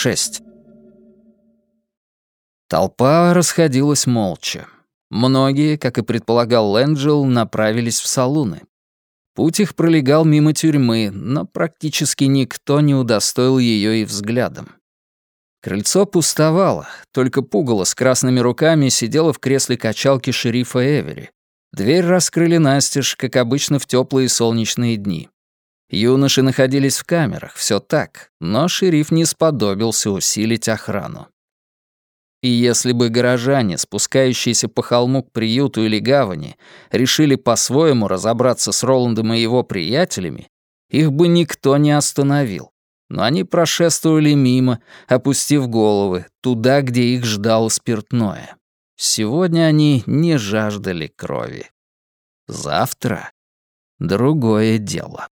6. Толпа расходилась молча. Многие, как и предполагал Лэнджел, направились в салуны. Путь их пролегал мимо тюрьмы, но практически никто не удостоил ее и взглядом. Крыльцо пустовало, только пугало с красными руками сидела в кресле качалки шерифа Эвери. Дверь раскрыли настежь, как обычно в теплые солнечные дни. Юноши находились в камерах, все так, но шериф не сподобился усилить охрану. И если бы горожане, спускающиеся по холму к приюту или гавани, решили по-своему разобраться с Роландом и его приятелями, их бы никто не остановил. Но они прошествовали мимо, опустив головы, туда, где их ждало спиртное. Сегодня они не жаждали крови. Завтра — другое дело.